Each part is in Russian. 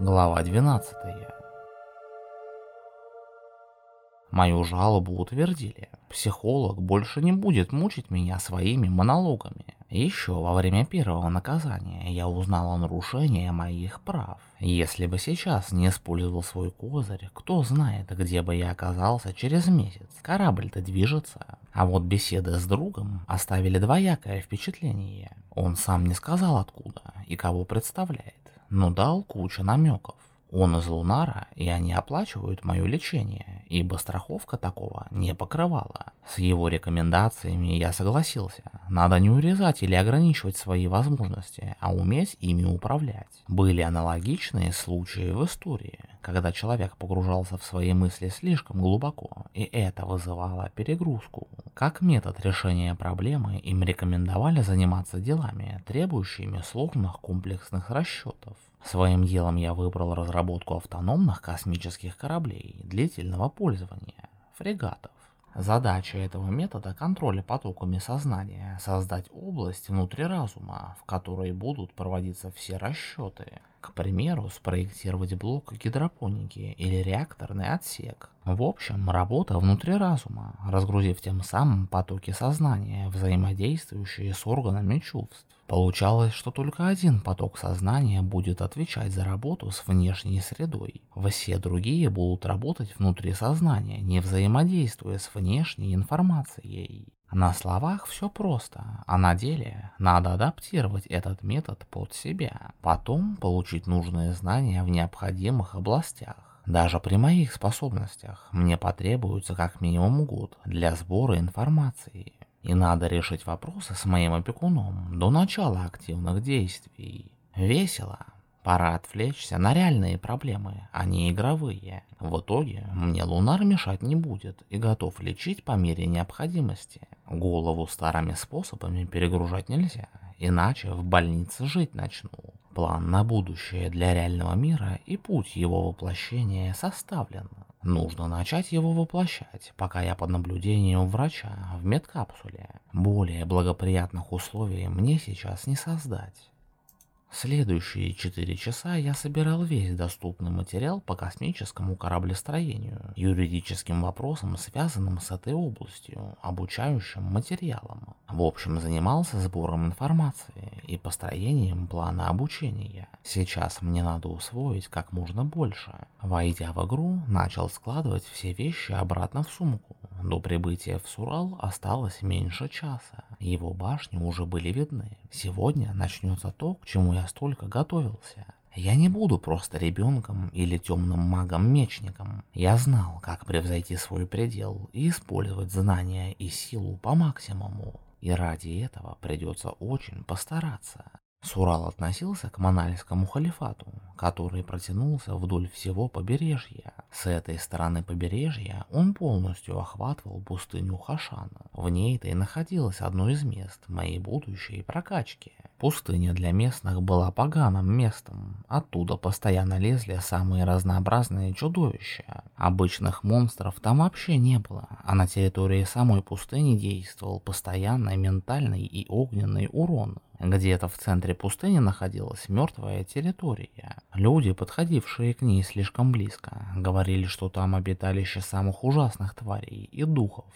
Глава 12. Мою жалобу утвердили. Психолог больше не будет мучить меня своими монологами. Еще во время первого наказания я узнал о нарушении моих прав. Если бы сейчас не использовал свой козырь, кто знает, где бы я оказался через месяц. Корабль-то движется. А вот беседы с другом оставили двоякое впечатление. Он сам не сказал откуда и кого представляет, но дал кучу намеков. Он из Лунара, и они оплачивают мое лечение, ибо страховка такого не покрывала. С его рекомендациями я согласился. Надо не урезать или ограничивать свои возможности, а уметь ими управлять. Были аналогичные случаи в истории, когда человек погружался в свои мысли слишком глубоко, и это вызывало перегрузку. Как метод решения проблемы им рекомендовали заниматься делами, требующими сложных комплексных расчетов. Своим делом я выбрал разработку автономных космических кораблей длительного пользования, фрегатов. Задача этого метода контроля потоками сознания – создать область внутри разума, в которой будут проводиться все расчеты. К примеру, спроектировать блок гидропоники или реакторный отсек. В общем, работа внутри разума, разгрузив тем самым потоки сознания, взаимодействующие с органами чувств. Получалось, что только один поток сознания будет отвечать за работу с внешней средой. Все другие будут работать внутри сознания, не взаимодействуя с внешней информацией. На словах все просто, а на деле надо адаптировать этот метод под себя, потом получить нужные знания в необходимых областях. Даже при моих способностях мне потребуется как минимум год для сбора информации. И надо решить вопросы с моим опекуном до начала активных действий. Весело. Пора отвлечься на реальные проблемы, а не игровые. В итоге мне Лунар мешать не будет и готов лечить по мере необходимости. Голову старыми способами перегружать нельзя, иначе в больнице жить начну. План на будущее для реального мира и путь его воплощения составлен. Нужно начать его воплощать, пока я под наблюдением врача в медкапсуле. Более благоприятных условий мне сейчас не создать. Следующие четыре часа я собирал весь доступный материал по космическому кораблестроению, юридическим вопросам, связанным с этой областью, обучающим материалом. В общем, занимался сбором информации и построением плана обучения. Сейчас мне надо усвоить как можно больше. Войдя в игру, начал складывать все вещи обратно в сумку. До прибытия в Сурал осталось меньше часа. Его башни уже были видны. Сегодня начнется то, к чему я столько готовился. Я не буду просто ребенком или темным магом-мечником. Я знал, как превзойти свой предел и использовать знания и силу по максимуму. И ради этого придется очень постараться. Сурал относился к Манальскому халифату, который протянулся вдоль всего побережья. С этой стороны побережья он полностью охватывал пустыню Хашана. В ней-то и находилось одно из мест моей будущей прокачки. Пустыня для местных была поганым местом. Оттуда постоянно лезли самые разнообразные чудовища. Обычных монстров там вообще не было, а на территории самой пустыни действовал постоянный ментальный и огненный урон. Где-то в центре пустыни находилась мертвая территория. Люди, подходившие к ней слишком близко, говорили, что там обиталище самых ужасных тварей и духов.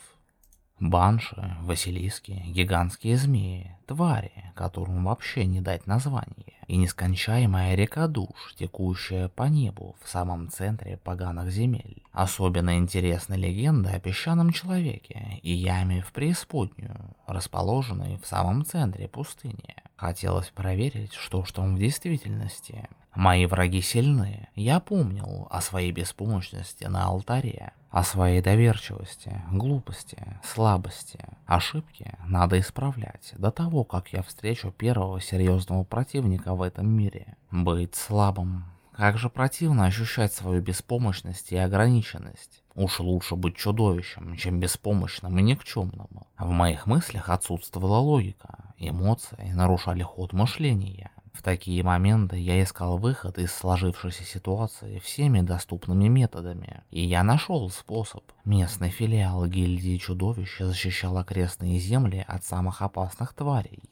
Банши, Василиски, гигантские змеи, твари, которым вообще не дать название, и нескончаемая река душ, текущая по небу в самом центре поганых земель. Особенно интересна легенда о песчаном человеке и яме в преисподнюю, расположенной в самом центре пустыни. Хотелось проверить, что ж там в действительности. Мои враги сильны. Я помнил о своей беспомощности на алтаре, о своей доверчивости, глупости, слабости. Ошибки надо исправлять до того, как я встречу первого серьезного противника в этом мире. Быть слабым. Как же противно ощущать свою беспомощность и ограниченность. Уж лучше быть чудовищем, чем беспомощным и никчемным. В моих мыслях отсутствовала логика. Эмоции нарушали ход мышления. В такие моменты я искал выход из сложившейся ситуации всеми доступными методами, и я нашел способ. Местный филиал гильдии чудовищ защищал окрестные земли от самых опасных тварей.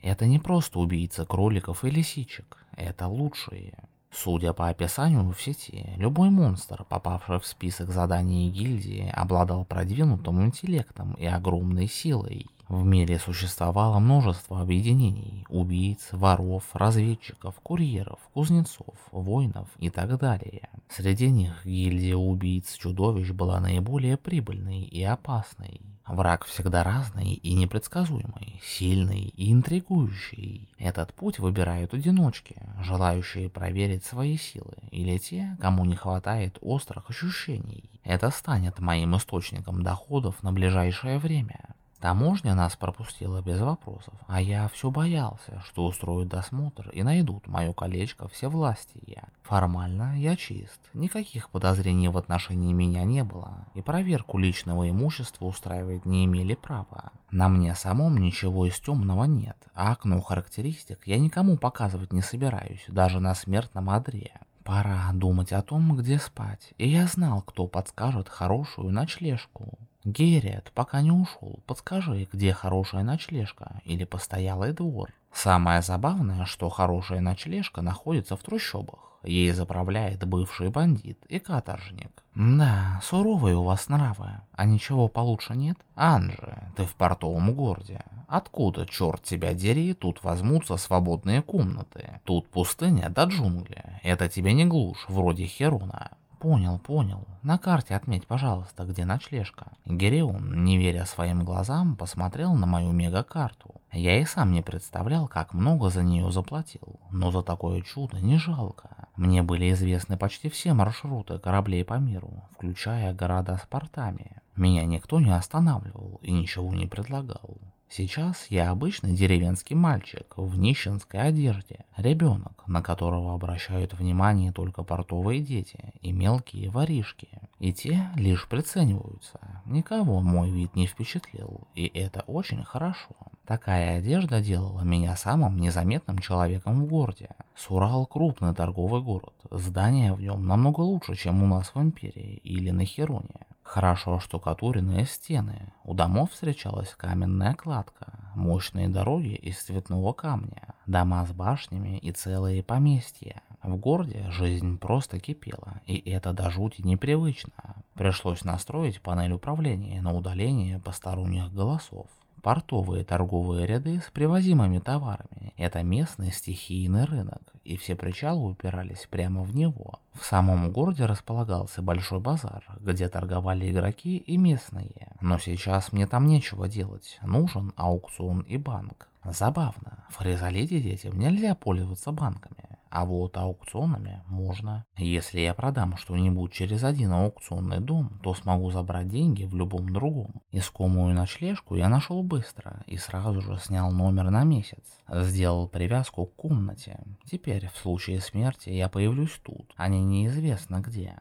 Это не просто убийца кроликов и лисичек, это лучшие. Судя по описанию в сети, любой монстр, попавший в список заданий гильдии, обладал продвинутым интеллектом и огромной силой. В мире существовало множество объединений – убийц, воров, разведчиков, курьеров, кузнецов, воинов и так далее. Среди них гильдия убийц-чудовищ была наиболее прибыльной и опасной. Враг всегда разный и непредсказуемый, сильный и интригующий. Этот путь выбирают одиночки, желающие проверить свои силы, или те, кому не хватает острых ощущений. Это станет моим источником доходов на ближайшее время. Таможня нас пропустила без вопросов, а я все боялся, что устроят досмотр и найдут мое колечко все власти я. Формально я чист, никаких подозрений в отношении меня не было, и проверку личного имущества устраивать не имели права. На мне самом ничего из темного нет, а окно характеристик я никому показывать не собираюсь, даже на смертном одре. Пора думать о том, где спать, и я знал, кто подскажет хорошую ночлежку. Герриет, пока не ушел, подскажи, где хорошая ночлежка или постоялый двор. Самое забавное, что хорошая ночлежка находится в трущобах. Ей заправляет бывший бандит и каторжник. Да, суровые у вас нравы. А ничего получше нет? Анже, ты в портовом городе. Откуда, черт тебя дери, тут возьмутся свободные комнаты? Тут пустыня да джунгли. Это тебе не глушь, вроде Херона. Понял, понял. На карте отметь, пожалуйста, где ночлежка. Герион, не веря своим глазам, посмотрел на мою мегакарту. Я и сам не представлял, как много за нее заплатил, но за такое чудо не жалко. Мне были известны почти все маршруты кораблей по миру, включая города с портами. Меня никто не останавливал и ничего не предлагал. Сейчас я обычный деревенский мальчик в нищенской одежде, ребенок, на которого обращают внимание только портовые дети и мелкие воришки. И те лишь прицениваются. Никого мой вид не впечатлил, и это очень хорошо. Такая одежда делала меня самым незаметным человеком в городе. Сурал крупный торговый город, здания в нем намного лучше, чем у нас в Империи или на Хероне. Хорошо штукатуренные стены, у домов встречалась каменная кладка, мощные дороги из цветного камня, дома с башнями и целые поместья. В городе жизнь просто кипела, и это до жути непривычно. Пришлось настроить панель управления на удаление посторонних голосов. Портовые торговые ряды с привозимыми товарами – это местный стихийный рынок, и все причалы упирались прямо в него. В самом городе располагался большой базар, где торговали игроки и местные. Но сейчас мне там нечего делать, нужен аукцион и банк. Забавно, в Хризалите детям нельзя пользоваться банками. А вот аукционами можно. Если я продам что-нибудь через один аукционный дом, то смогу забрать деньги в любом другом. Искомую ночлежку я нашел быстро и сразу же снял номер на месяц. Сделал привязку к комнате. Теперь в случае смерти я появлюсь тут, а не неизвестно где.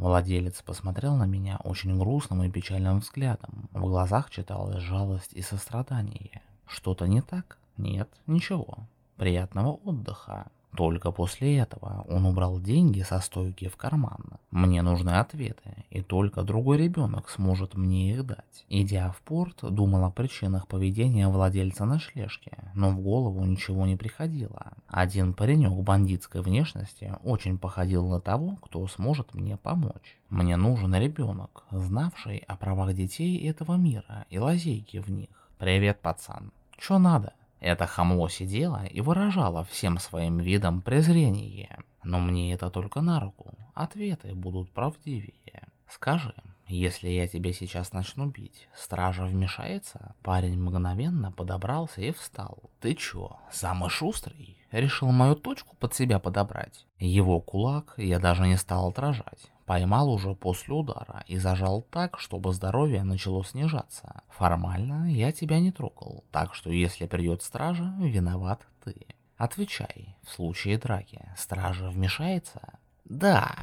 Владелец посмотрел на меня очень грустным и печальным взглядом. В глазах читалась жалость и сострадание. Что-то не так? Нет, ничего. Приятного отдыха. Только после этого он убрал деньги со стойки в карман. Мне нужны ответы, и только другой ребенок сможет мне их дать. Идя в порт, думал о причинах поведения владельца ночлежки, но в голову ничего не приходило. Один паренек бандитской внешности очень походил на того, кто сможет мне помочь. Мне нужен ребенок, знавший о правах детей этого мира и лазейки в них. Привет, пацан. Чё надо? Это хамло сидело и выражало всем своим видом презрение. Но мне это только на руку. Ответы будут правдивее. Скажи, если я тебя сейчас начну бить, стража вмешается? Парень мгновенно подобрался и встал. Ты чё, самый шустрый? Решил мою точку под себя подобрать? Его кулак я даже не стал отражать. Поймал уже после удара и зажал так, чтобы здоровье начало снижаться. Формально я тебя не трогал, так что если придет стража, виноват ты. Отвечай, в случае драки стража вмешается? Да.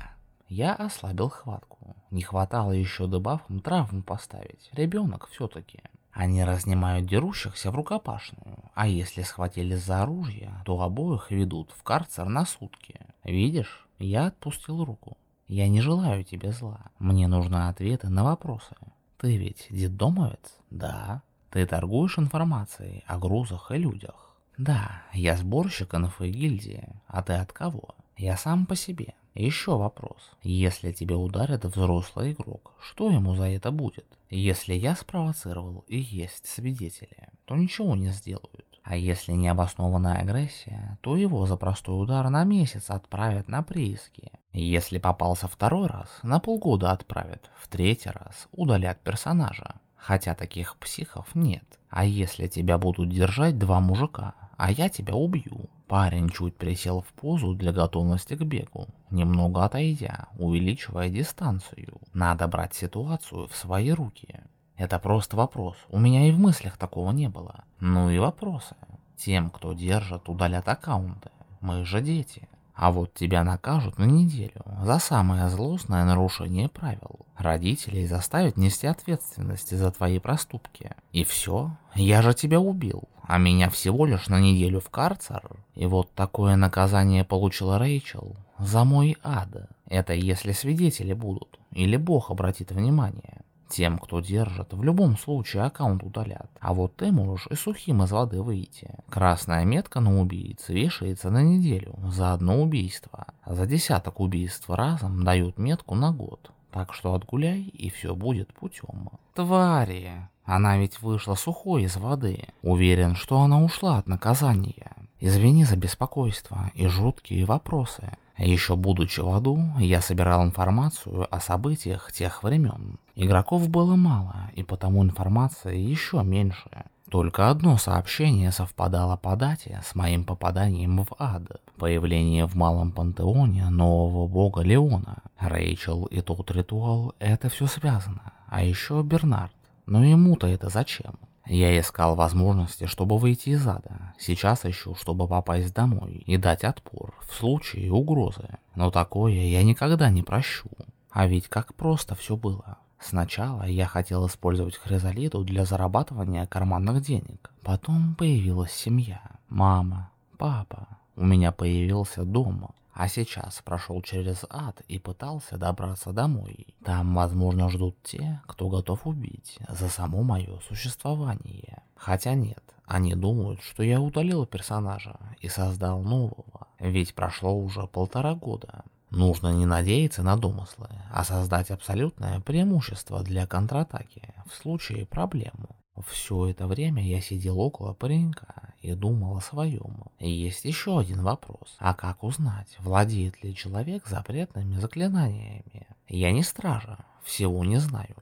Я ослабил хватку. Не хватало еще дебафом травму поставить. Ребенок все-таки. Они разнимают дерущихся в рукопашную, а если схватили за оружие, то обоих ведут в карцер на сутки. Видишь, я отпустил руку. Я не желаю тебе зла. Мне нужны ответы на вопросы. Ты ведь детдомовец? Да. Ты торгуешь информацией о грузах и людях? Да, я сборщик инфы гильдии. А ты от кого? Я сам по себе. Еще вопрос. Если тебя ударит взрослый игрок, что ему за это будет? Если я спровоцировал и есть свидетели, то ничего не сделают. А если необоснованная агрессия, то его за простой удар на месяц отправят на прииски. Если попался второй раз, на полгода отправят, в третий раз удалят персонажа. Хотя таких психов нет. А если тебя будут держать два мужика, а я тебя убью? Парень чуть присел в позу для готовности к бегу, немного отойдя, увеличивая дистанцию. Надо брать ситуацию в свои руки. Это просто вопрос. У меня и в мыслях такого не было. Ну и вопросы. Тем, кто держит, удалят аккаунты. Мы же дети. А вот тебя накажут на неделю за самое злостное нарушение правил. Родителей заставят нести ответственность за твои проступки. И все, я же тебя убил, а меня всего лишь на неделю в карцер. И вот такое наказание получила Рэйчел за мой ад. Это если свидетели будут, или Бог обратит внимание. Тем, кто держит, в любом случае аккаунт удалят. А вот ты можешь и сухим из воды выйти. Красная метка на убийце вешается на неделю за одно убийство. За десяток убийств разом дают метку на год. Так что отгуляй, и все будет путем. Твари! Она ведь вышла сухой из воды. Уверен, что она ушла от наказания. Извини за беспокойство и жуткие вопросы. Еще будучи в аду, я собирал информацию о событиях тех времен. Игроков было мало, и потому информация еще меньше. Только одно сообщение совпадало по дате с моим попаданием в ад. Появление в Малом Пантеоне нового бога Леона. Рэйчел и тот ритуал — это все связано. А еще Бернард. Но ему-то это зачем? Я искал возможности, чтобы выйти из ада. Сейчас ищу, чтобы попасть домой и дать отпор в случае угрозы. Но такое я никогда не прощу. А ведь как просто все было. Сначала я хотел использовать хризолиту для зарабатывания карманных денег. Потом появилась семья. Мама, папа. У меня появился дом. А сейчас прошел через ад и пытался добраться домой. Там, возможно, ждут те, кто готов убить за само мое существование. Хотя нет, они думают, что я удалил персонажа и создал нового. Ведь прошло уже полтора года. Нужно не надеяться на домыслы, а создать абсолютное преимущество для контратаки в случае проблемы. Все это время я сидел около паренька и думал о своем. Есть еще один вопрос. А как узнать, владеет ли человек запретными заклинаниями? Я не стража, всего не знаю.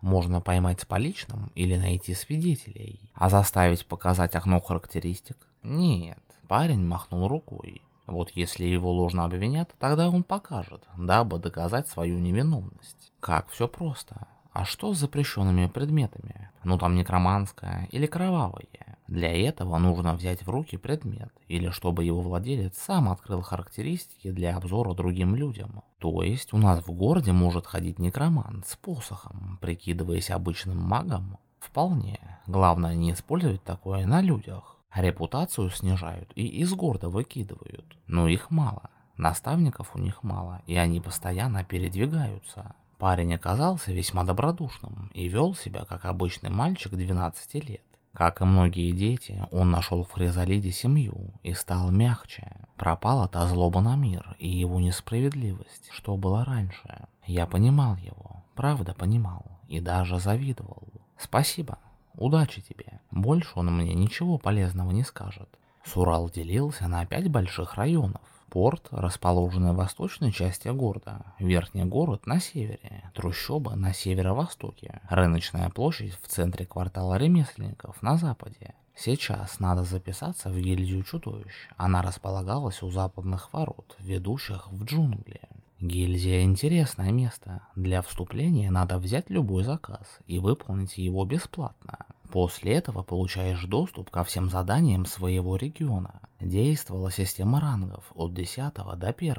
Можно поймать с поличным или найти свидетелей. А заставить показать окно характеристик? Нет, парень махнул рукой. Вот если его ложно обвинят, тогда он покажет, дабы доказать свою невиновность. Как все просто. А что с запрещенными предметами? Ну там некроманское или кровавое. Для этого нужно взять в руки предмет, или чтобы его владелец сам открыл характеристики для обзора другим людям. То есть у нас в городе может ходить некромант с посохом, прикидываясь обычным магом? Вполне. Главное не использовать такое на людях. Репутацию снижают и из города выкидывают. Но их мало. Наставников у них мало, и они постоянно передвигаются. Парень оказался весьма добродушным и вел себя как обычный мальчик 12 лет. Как и многие дети, он нашел в Хризалиде семью и стал мягче. Пропала та злоба на мир и его несправедливость, что было раньше. Я понимал его, правда понимал, и даже завидовал. Спасибо, удачи тебе. Больше он мне ничего полезного не скажет. Сурал делился на пять больших районов. Порт, расположенный в восточной части города, верхний город на севере, трущоба на северо-востоке, рыночная площадь в центре квартала ремесленников на западе. Сейчас надо записаться в гильдию чудовищ. Она располагалась у западных ворот, ведущих в джунгли. Гильдия интересное место. Для вступления надо взять любой заказ и выполнить его бесплатно. После этого получаешь доступ ко всем заданиям своего региона. Действовала система рангов от 10 до 1.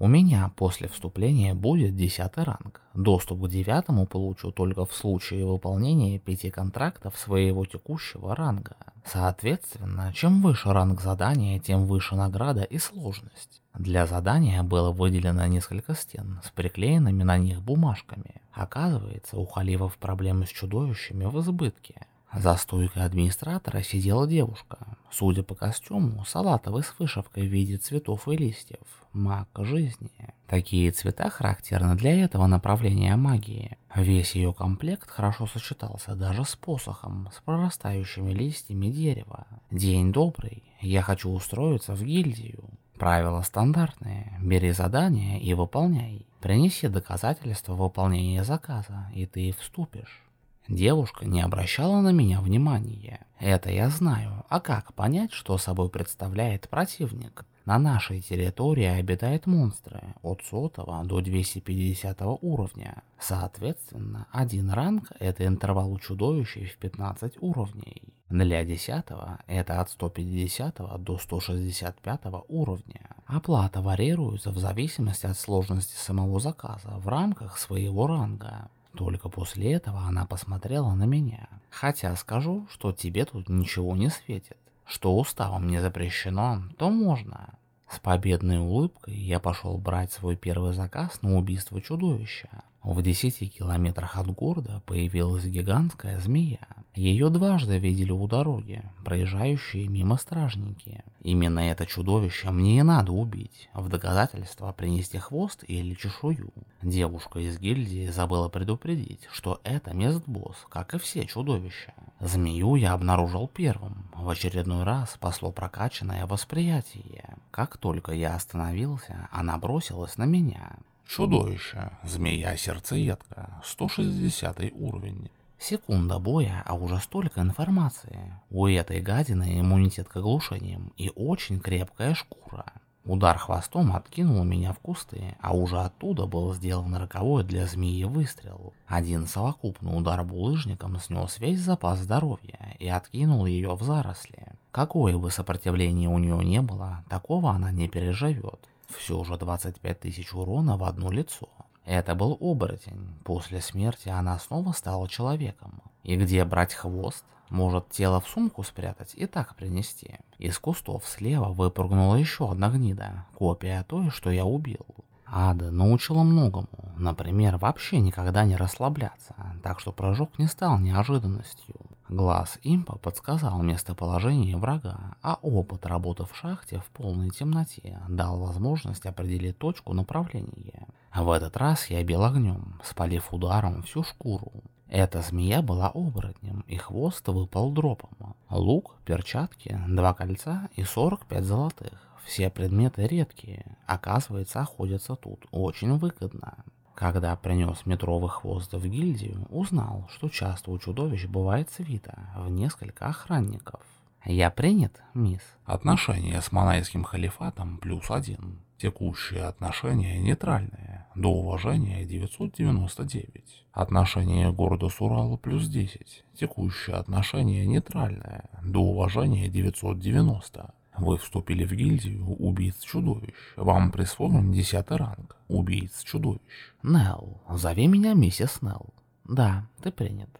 У меня после вступления будет 10 ранг. Доступ к 9 получу только в случае выполнения 5 контрактов своего текущего ранга. Соответственно, чем выше ранг задания, тем выше награда и сложность. Для задания было выделено несколько стен с приклеенными на них бумажками. Оказывается, у халивов проблемы с чудовищами в избытке. За стойкой администратора сидела девушка. Судя по костюму, салатовый с вышивкой в виде цветов и листьев. Маг жизни. Такие цвета характерны для этого направления магии. Весь ее комплект хорошо сочетался даже с посохом, с прорастающими листьями дерева. День добрый, я хочу устроиться в гильдию. Правила стандартные. Бери задание и выполняй. Принеси доказательства выполнения заказа, и ты вступишь. Девушка не обращала на меня внимания. Это я знаю. А как понять, что собой представляет противник? На нашей территории обитают монстры от 100 до 250 уровня. Соответственно, один ранг – это интервал чудовищей в 15 уровней. Для 10 это от 150 до 165 уровня. Оплата варьируется в зависимости от сложности самого заказа в рамках своего ранга. Только после этого она посмотрела на меня. Хотя скажу, что тебе тут ничего не светит. Что уставом не запрещено, то можно. С победной улыбкой я пошел брать свой первый заказ на убийство чудовища. В 10 километрах от города появилась гигантская змея. Ее дважды видели у дороги, проезжающие мимо стражники. Именно это чудовище мне и надо убить, в доказательство принести хвост или чешую. Девушка из гильдии забыла предупредить, что это мест-босс, как и все чудовища. Змею я обнаружил первым, в очередной раз спасло прокачанное восприятие. Как только я остановился, она бросилась на меня. Чудовище. Змея-сердцеедка. 160 уровень. Секунда боя, а уже столько информации. У этой гадины иммунитет к оглушениям и очень крепкая шкура. Удар хвостом откинул меня в кусты, а уже оттуда был сделан роковой для змеи выстрел. Один совокупный удар булыжником снес весь запас здоровья и откинул ее в заросли. Какое бы сопротивление у нее не было, такого она не переживет. Все же 25 тысяч урона в одно лицо. Это был оборотень. После смерти она снова стала человеком. И где брать хвост? Может тело в сумку спрятать и так принести? Из кустов слева выпрыгнула еще одна гнида, копия той, что я убил. Ада научила многому, например, вообще никогда не расслабляться, так что прыжок не стал неожиданностью. Глаз импа подсказал местоположение врага, а опыт работы в шахте в полной темноте дал возможность определить точку направления. В этот раз я бил огнем, спалив ударом всю шкуру. Эта змея была оборотнем, и хвост выпал дропом. Лук, перчатки, два кольца и 45 золотых. Все предметы редкие, оказывается, охотятся тут очень выгодно. Когда принес метровый хвост в гильдию, узнал, что часто у чудовищ бывает свита в несколько охранников. Я принят, мисс? Отношения с Манайским халифатом плюс один. Текущие отношения нейтральные. До уважения 999. Отношения города Сурала плюс 10. Текущие отношения нейтральные. До уважения 990. Вы вступили в гильдию убийц-чудовищ. Вам присвоен десятый ранг. Убийц-чудовищ. Нелл. Зови меня миссис Нелл. Да, ты принят.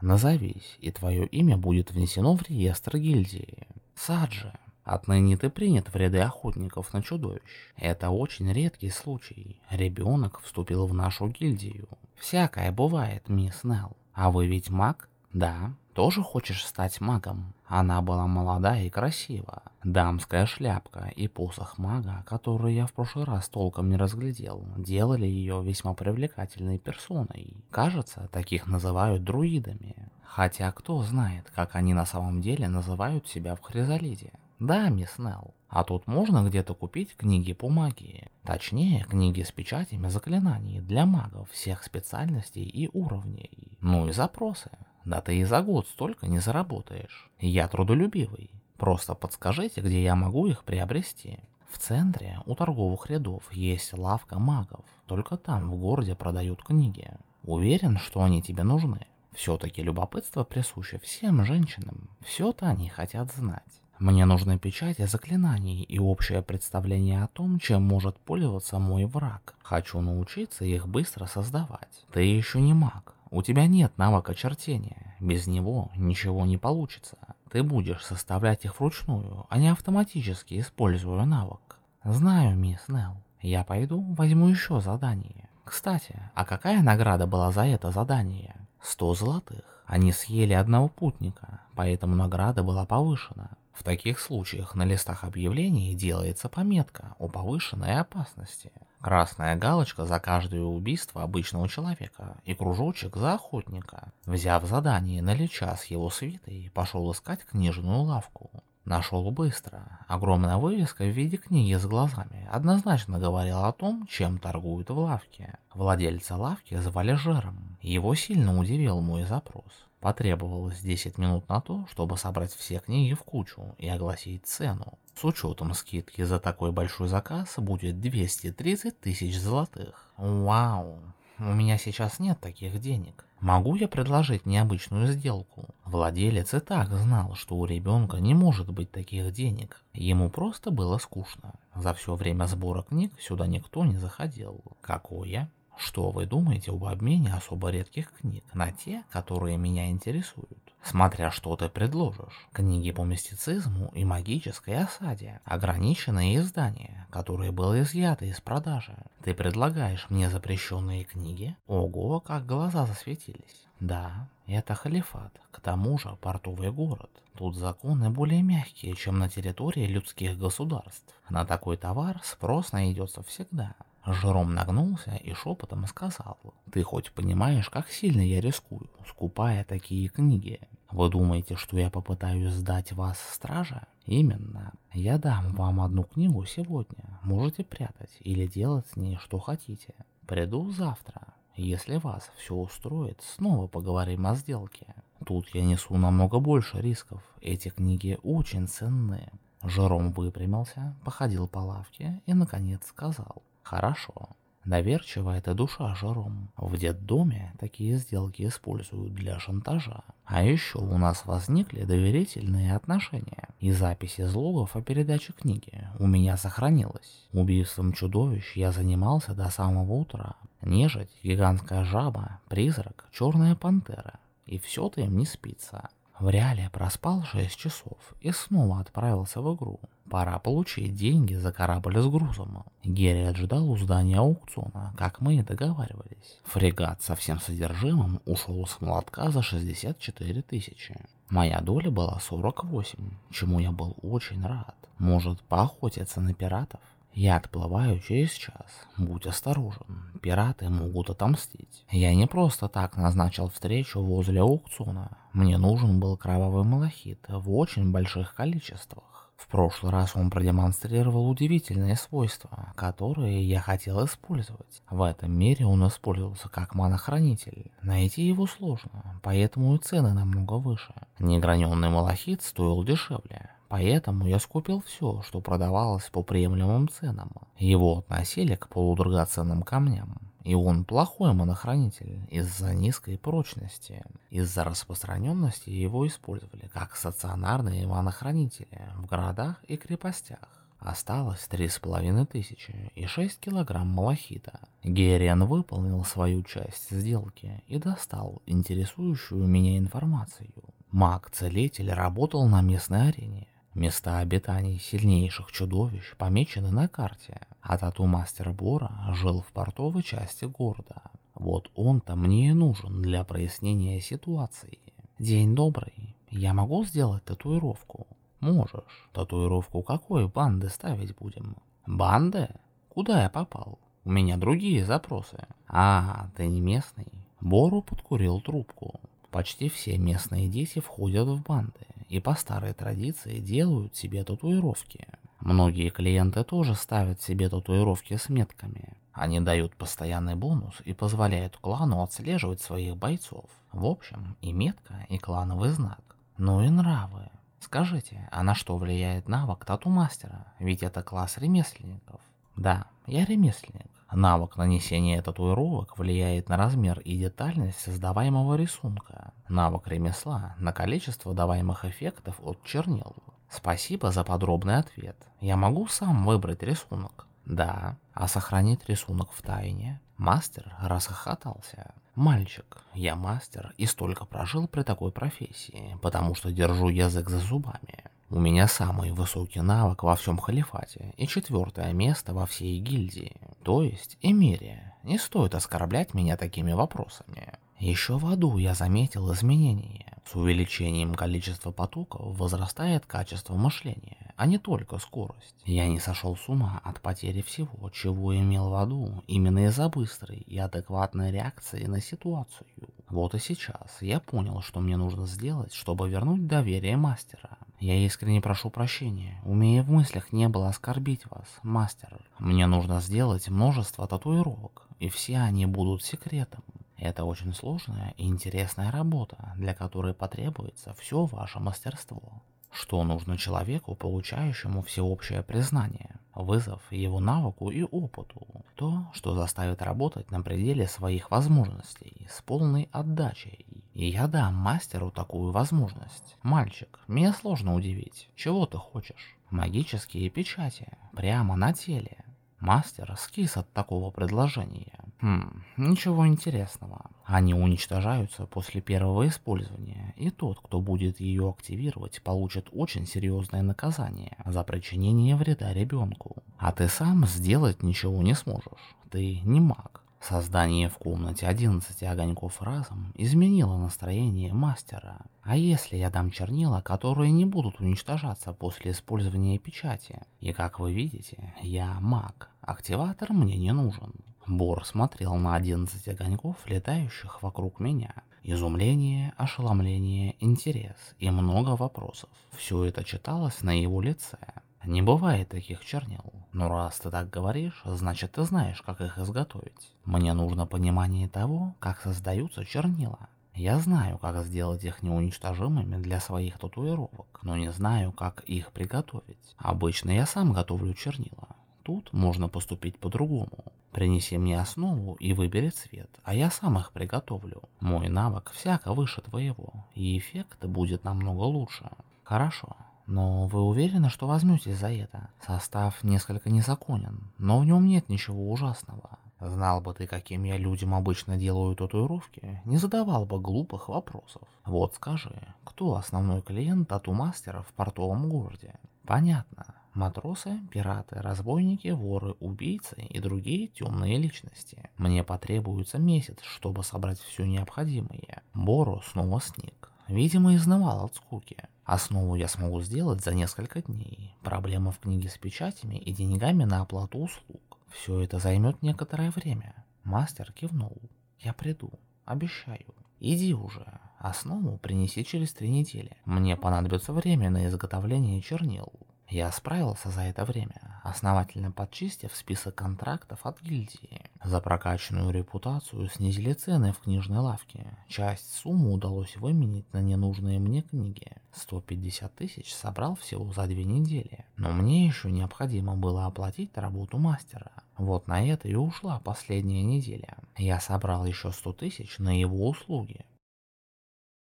Назовись, и твое имя будет внесено в реестр гильдии. Саджи. Отныне ты принят в ряды охотников на чудовищ. Это очень редкий случай. Ребенок вступил в нашу гильдию. Всякое бывает, мисс Нелл. А вы ведь маг? Да, тоже хочешь стать магом? Она была молода и красива. Дамская шляпка и посох мага, который я в прошлый раз толком не разглядел, делали ее весьма привлекательной персоной. Кажется, таких называют друидами. Хотя кто знает, как они на самом деле называют себя в Хризалиде. Да, мисс Нелл. А тут можно где-то купить книги по магии. Точнее, книги с печатями заклинаний для магов всех специальностей и уровней. Ну и запросы. Да ты и за год столько не заработаешь. Я трудолюбивый. Просто подскажите, где я могу их приобрести. В центре у торговых рядов есть лавка магов. Только там в городе продают книги. Уверен, что они тебе нужны. Все-таки любопытство присуще всем женщинам. Все-то они хотят знать. Мне нужны печати заклинаний и общее представление о том, чем может пользоваться мой враг. Хочу научиться их быстро создавать. Ты еще не маг, у тебя нет навыка чертения, без него ничего не получится. Ты будешь составлять их вручную, а не автоматически используя навык. Знаю, мисс Нелл. Я пойду возьму еще задание. Кстати, а какая награда была за это задание? 100 золотых. Они съели одного путника, поэтому награда была повышена. В таких случаях на листах объявлений делается пометка о повышенной опасности. Красная галочка за каждое убийство обычного человека и кружочек за охотника. Взяв задание на Лича с его свитой, пошел искать книжную лавку. Нашел быстро. Огромная вывеска в виде книги с глазами однозначно говорила о том, чем торгуют в лавке. Владельца лавки звали Жером. Его сильно удивил мой запрос. Потребовалось 10 минут на то, чтобы собрать все книги в кучу и огласить цену. С учетом скидки за такой большой заказ будет 230 тысяч золотых. Вау, у меня сейчас нет таких денег. Могу я предложить необычную сделку? Владелец и так знал, что у ребенка не может быть таких денег. Ему просто было скучно. За все время сбора книг сюда никто не заходил. Какое? Что вы думаете об обмене особо редких книг на те, которые меня интересуют? Смотря что ты предложишь. Книги по мистицизму и магической осаде. Ограниченные издания, которые были изъяты из продажи. Ты предлагаешь мне запрещенные книги? Ого, как глаза засветились. Да, это халифат, к тому же портовый город. Тут законы более мягкие, чем на территории людских государств. На такой товар спрос найдется всегда. Жером нагнулся и шепотом сказал, «Ты хоть понимаешь, как сильно я рискую, скупая такие книги? Вы думаете, что я попытаюсь сдать вас стража? Именно. Я дам вам одну книгу сегодня, можете прятать или делать с ней что хотите. Приду завтра. Если вас все устроит, снова поговорим о сделке. Тут я несу намного больше рисков, эти книги очень ценные». Жером выпрямился, походил по лавке и наконец сказал, Хорошо. Доверчивая эта душа Жером. В детдоме такие сделки используют для шантажа. А еще у нас возникли доверительные отношения. И запись из логов о передаче книги у меня сохранилась. Убийством чудовищ я занимался до самого утра. Нежить, гигантская жаба, призрак, черная пантера. И все-то им не спится. В реале проспал 6 часов и снова отправился в игру. Пора получить деньги за корабль с грузом. Герри ожидал у здания аукциона, как мы и договаривались. Фрегат со всем содержимым ушел с молотка за 64 тысячи. Моя доля была 48, чему я был очень рад. Может поохотиться на пиратов? Я отплываю через час. Будь осторожен, пираты могут отомстить. Я не просто так назначил встречу возле аукциона. Мне нужен был кровавый малахит в очень больших количествах. В прошлый раз он продемонстрировал удивительные свойства, которые я хотел использовать. В этом мире он использовался как манохранитель. Найти его сложно, поэтому и цены намного выше. Неграненный малахит стоил дешевле, Поэтому я скупил все, что продавалось по приемлемым ценам. Его относили к полудрагоценным камням. И он плохой монохранитель из-за низкой прочности. Из-за распространенности его использовали как стационарные монохранители в городах и крепостях. Осталось три с половиной тысячи и шесть килограмм малахита. Гериан выполнил свою часть сделки и достал интересующую меня информацию. Маг-целитель работал на местной арене Места обитаний сильнейших чудовищ помечены на карте, а тату-мастер Бора жил в портовой части города. Вот он-то мне и нужен для прояснения ситуации. День добрый, я могу сделать татуировку? Можешь. Татуировку какой банды ставить будем? Банды? Куда я попал? У меня другие запросы. А, ты не местный? Бору подкурил трубку. Почти все местные дети входят в банды и по старой традиции делают себе татуировки. Многие клиенты тоже ставят себе татуировки с метками. Они дают постоянный бонус и позволяют клану отслеживать своих бойцов. В общем, и метка, и клановый знак. Ну и нравы. Скажите, а на что влияет навык тату-мастера? Ведь это класс ремесленников. Да, я ремесленник. Навык нанесения татуировок влияет на размер и детальность создаваемого рисунка. Навык ремесла на количество даваемых эффектов от чернил. Спасибо за подробный ответ. Я могу сам выбрать рисунок? Да. А сохранить рисунок в тайне? Мастер расхохотался. Мальчик, я мастер и столько прожил при такой профессии, потому что держу язык за зубами. У меня самый высокий навык во всем халифате и четвертое место во всей гильдии, то есть Эмирия. Не стоит оскорблять меня такими вопросами. Еще в аду я заметил изменения. С увеличением количества потоков возрастает качество мышления, а не только скорость. Я не сошел с ума от потери всего, чего имел в аду, именно из-за быстрой и адекватной реакции на ситуацию. Вот и сейчас я понял, что мне нужно сделать, чтобы вернуть доверие мастера. Я искренне прошу прощения, у меня в мыслях не было оскорбить вас, мастер. Мне нужно сделать множество татуировок, и все они будут секретом. Это очень сложная и интересная работа, для которой потребуется все ваше мастерство. Что нужно человеку, получающему всеобщее признание? Вызов его навыку и опыту. То, что заставит работать на пределе своих возможностей, с полной отдачей. И я дам мастеру такую возможность. Мальчик, меня сложно удивить. Чего ты хочешь? Магические печати. Прямо на теле. Мастер скис от такого предложения. Хм, ничего интересного. Они уничтожаются после первого использования, и тот, кто будет ее активировать, получит очень серьезное наказание за причинение вреда ребенку. А ты сам сделать ничего не сможешь. Ты не маг. Создание в комнате 11 огоньков разом изменило настроение мастера. А если я дам чернила, которые не будут уничтожаться после использования печати? И как вы видите, я маг. Активатор мне не нужен. Бор смотрел на 11 огоньков, летающих вокруг меня. Изумление, ошеломление, интерес и много вопросов. Все это читалось на его лице. Не бывает таких чернил. Но раз ты так говоришь, значит ты знаешь, как их изготовить. Мне нужно понимание того, как создаются чернила. Я знаю, как сделать их неуничтожимыми для своих татуировок, но не знаю, как их приготовить. Обычно я сам готовлю чернила. Тут можно поступить по-другому. Принеси мне основу и выбери цвет, а я сам их приготовлю. Мой навык всяко выше твоего, и эффект будет намного лучше. Хорошо, но вы уверены, что возьметесь за это? Состав несколько незаконен, но в нем нет ничего ужасного. Знал бы ты, каким я людям обычно делаю татуировки, не задавал бы глупых вопросов. Вот скажи, кто основной клиент тату-мастера в портовом городе? Понятно. Матросы, пираты, разбойники, воры, убийцы и другие темные личности. Мне потребуется месяц, чтобы собрать все необходимое. Боро снова сник. Видимо, изнывал от скуки. Основу я смогу сделать за несколько дней. Проблема в книге с печатями и деньгами на оплату услуг. Все это займет некоторое время. Мастер кивнул. Я приду. Обещаю. Иди уже. Основу принеси через три недели. Мне понадобится время на изготовление чернил. Я справился за это время, основательно подчистив список контрактов от гильдии. За прокачанную репутацию снизили цены в книжной лавке. Часть суммы удалось выменить на ненужные мне книги. 150 тысяч собрал всего за две недели. Но мне еще необходимо было оплатить работу мастера. Вот на это и ушла последняя неделя. Я собрал еще 100 тысяч на его услуги.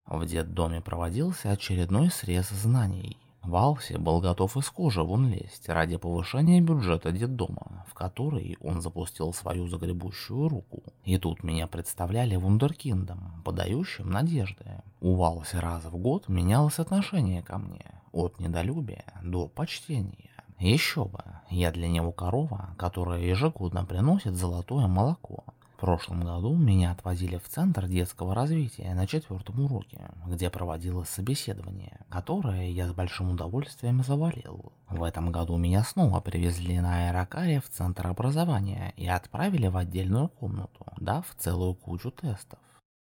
В детдоме проводился очередной срез знаний. Валси был готов из кожи вон лезть ради повышения бюджета детдома, в который он запустил свою загребущую руку. И тут меня представляли вундеркиндом, подающим надежды. У Валси раз в год менялось отношение ко мне, от недолюбия до почтения. Еще бы, я для него корова, которая ежегодно приносит золотое молоко. Прошлом году меня отвозили в Центр детского развития на четвертом уроке, где проводилось собеседование, которое я с большим удовольствием завалил. В этом году меня снова привезли на аэрокаре в Центр образования и отправили в отдельную комнату, дав целую кучу тестов.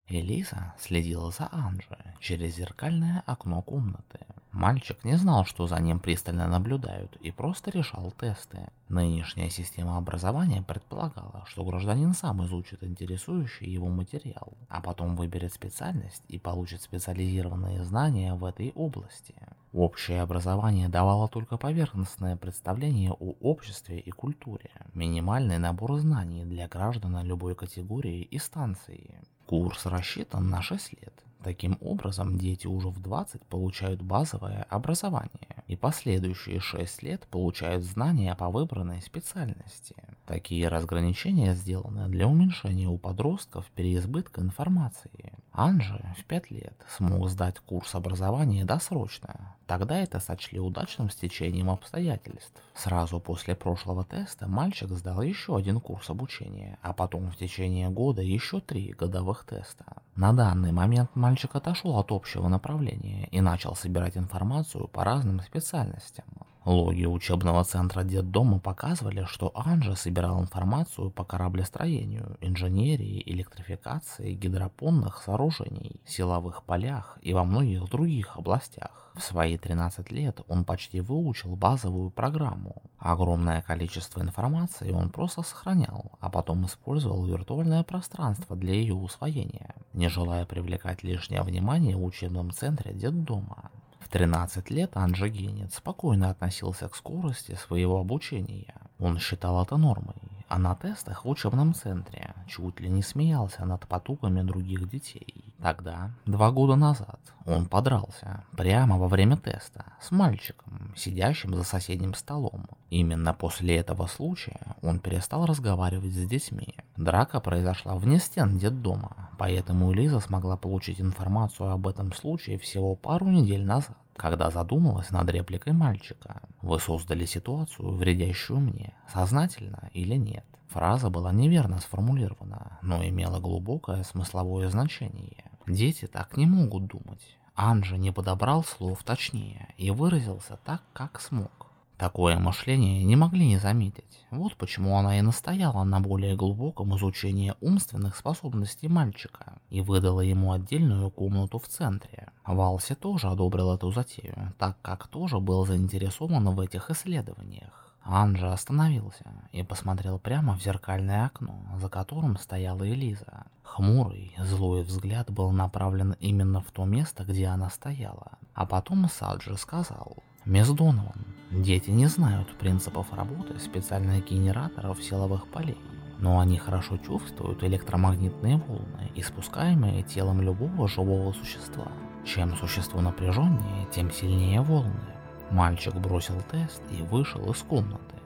Элиза следила за Анжи через зеркальное окно комнаты. Мальчик не знал, что за ним пристально наблюдают, и просто решал тесты. Нынешняя система образования предполагала, что гражданин сам изучит интересующий его материал, а потом выберет специальность и получит специализированные знания в этой области. Общее образование давало только поверхностное представление о обществе и культуре, минимальный набор знаний для граждан любой категории и станции. Курс рассчитан на 6 лет. Таким образом, дети уже в 20 получают базовое образование и последующие 6 лет получают знания по выбранной специальности. Такие разграничения сделаны для уменьшения у подростков переизбытка информации. Анжи в 5 лет смог сдать курс образования досрочно. Тогда это сочли удачным стечением обстоятельств. Сразу после прошлого теста мальчик сдал еще один курс обучения, а потом в течение года еще три годовых теста. На данный момент мальчик отошел от общего направления и начал собирать информацию по разным специальностям. Логи учебного центра детдома показывали, что Анжа собирал информацию по кораблестроению, инженерии, электрификации, гидропонных сооружений, силовых полях и во многих других областях. В свои 13 лет он почти выучил базовую программу. Огромное количество информации он просто сохранял, а потом использовал виртуальное пространство для ее усвоения, не желая привлекать лишнее внимание в учебном центре детдома. В 13 лет Анджи спокойно относился к скорости своего обучения. Он считал это нормой, а на тестах в учебном центре чуть ли не смеялся над потугами других детей. Тогда, два года назад, он подрался прямо во время теста с мальчиком, сидящим за соседним столом. Именно после этого случая он перестал разговаривать с детьми. Драка произошла вне стен детдома, поэтому Лиза смогла получить информацию об этом случае всего пару недель назад когда задумалась над репликой мальчика. Вы создали ситуацию, вредящую мне, сознательно или нет. Фраза была неверно сформулирована, но имела глубокое смысловое значение. Дети так не могут думать. Анжи не подобрал слов точнее и выразился так, как смог. Такое мышление не могли не заметить. Вот почему она и настояла на более глубоком изучении умственных способностей мальчика и выдала ему отдельную комнату в центре. Валси тоже одобрил эту затею, так как тоже был заинтересован в этих исследованиях. Анжа остановился и посмотрел прямо в зеркальное окно, за которым стояла Элиза. Хмурый, злой взгляд был направлен именно в то место, где она стояла. А потом Саджи сказал, «Мисс Донован, Дети не знают принципов работы специальных генераторов силовых полей, но они хорошо чувствуют электромагнитные волны, испускаемые телом любого живого существа. Чем существо напряженнее, тем сильнее волны. Мальчик бросил тест и вышел из комнаты.